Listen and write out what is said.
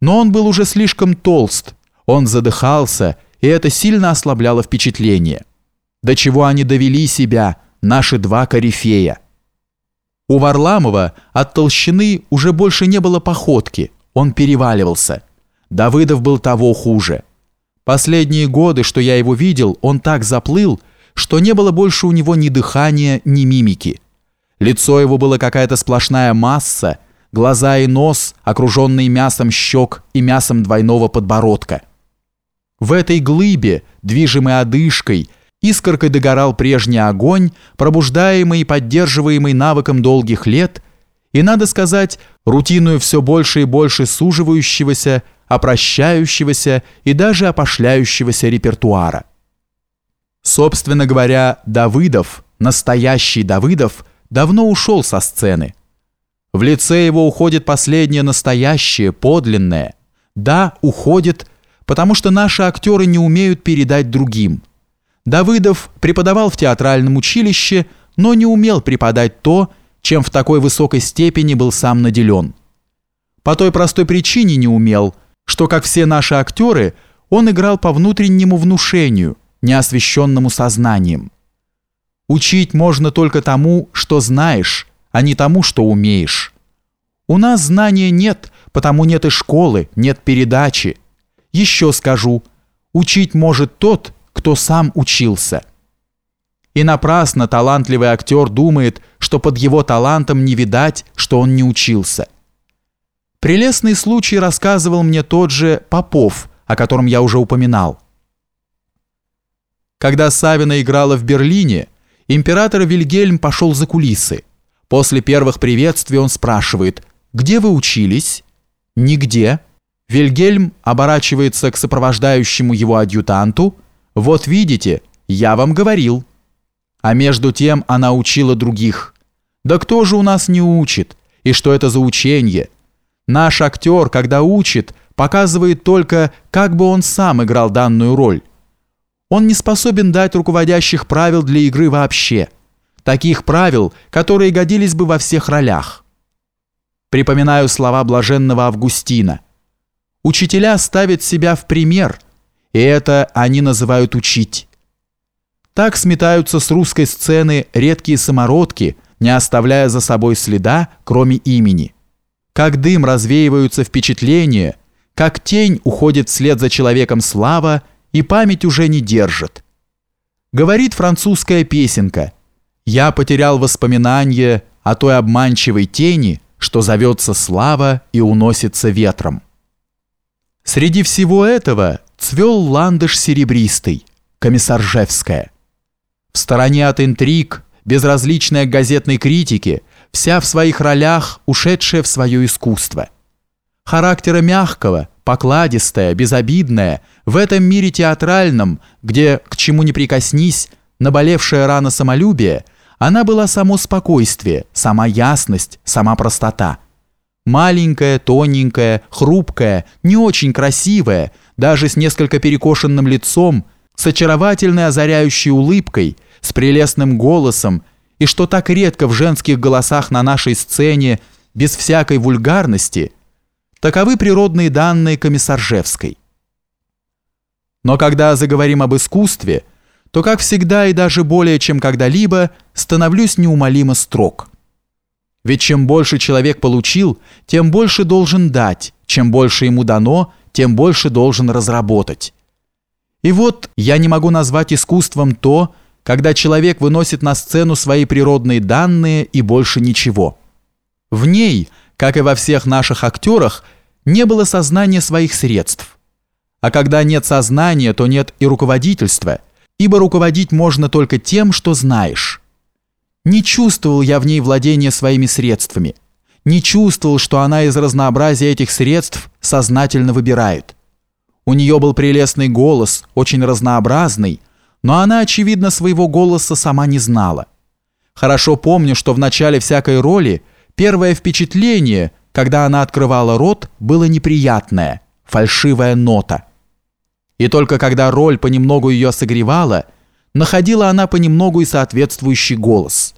Но он был уже слишком толст, он задыхался, и это сильно ослабляло впечатление. До чего они довели себя, наши два корифея. У Варламова от толщины уже больше не было походки, он переваливался. Давыдов был того хуже. Последние годы, что я его видел, он так заплыл, что не было больше у него ни дыхания, ни мимики. Лицо его было какая-то сплошная масса, глаза и нос, окруженные мясом щек и мясом двойного подбородка. В этой глыбе, движимой одышкой, искоркой догорал прежний огонь, пробуждаемый и поддерживаемый навыком долгих лет, и, надо сказать, рутинную все больше и больше суживающегося, опрощающегося и даже опошляющегося репертуара. Собственно говоря, Давыдов, настоящий Давыдов, давно ушел со сцены. В лице его уходит последнее настоящее, подлинное. Да, уходит, потому что наши актеры не умеют передать другим. Давыдов преподавал в театральном училище, но не умел преподать то, чем в такой высокой степени был сам наделен. По той простой причине не умел, что, как все наши актеры, он играл по внутреннему внушению, неосвещенному сознанием. Учить можно только тому, что знаешь, а не тому, что умеешь. У нас знания нет, потому нет и школы, нет передачи. Еще скажу, учить может тот, кто сам учился. И напрасно талантливый актер думает, что под его талантом не видать, что он не учился. Прелестный случай рассказывал мне тот же Попов, о котором я уже упоминал. Когда Савина играла в Берлине, император Вильгельм пошел за кулисы. После первых приветствий он спрашивает, «Где вы учились?» «Нигде». Вильгельм оборачивается к сопровождающему его адъютанту. «Вот видите, я вам говорил». А между тем она учила других. «Да кто же у нас не учит? И что это за учение?» Наш актер, когда учит, показывает только, как бы он сам играл данную роль. Он не способен дать руководящих правил для игры вообще. Таких правил, которые годились бы во всех ролях. Припоминаю слова блаженного Августина. Учителя ставят себя в пример, и это они называют учить. Так сметаются с русской сцены редкие самородки, не оставляя за собой следа, кроме имени. Как дым развеиваются впечатления, как тень уходит вслед за человеком слава, и память уже не держит. Говорит французская песенка «Я потерял воспоминания о той обманчивой тени, что зовется слава и уносится ветром». Среди всего этого цвел ландыш серебристый, комиссаржевская. В стороне от интриг, безразличная к газетной критике, вся в своих ролях, ушедшая в свое искусство. Характера мягкого – покладистая, безобидная, в этом мире театральном, где к чему ни прикоснись, наболевшая рана самолюбия, она была само спокойствие, сама ясность, сама простота. Маленькая, тоненькая, хрупкая, не очень красивая, даже с несколько перекошенным лицом, с очаровательной озаряющей улыбкой, с прелестным голосом, и что так редко в женских голосах на нашей сцене, без всякой вульгарности – Таковы природные данные Комиссаржевской. Но когда заговорим об искусстве, то, как всегда и даже более чем когда-либо, становлюсь неумолимо строг. Ведь чем больше человек получил, тем больше должен дать, чем больше ему дано, тем больше должен разработать. И вот я не могу назвать искусством то, когда человек выносит на сцену свои природные данные и больше ничего. В ней – как и во всех наших актерах, не было сознания своих средств. А когда нет сознания, то нет и руководительства, ибо руководить можно только тем, что знаешь. Не чувствовал я в ней владения своими средствами, не чувствовал, что она из разнообразия этих средств сознательно выбирает. У нее был прелестный голос, очень разнообразный, но она, очевидно, своего голоса сама не знала. Хорошо помню, что в начале всякой роли – Первое впечатление, когда она открывала рот, было неприятное, фальшивая нота. И только когда роль понемногу ее согревала, находила она понемногу и соответствующий голос –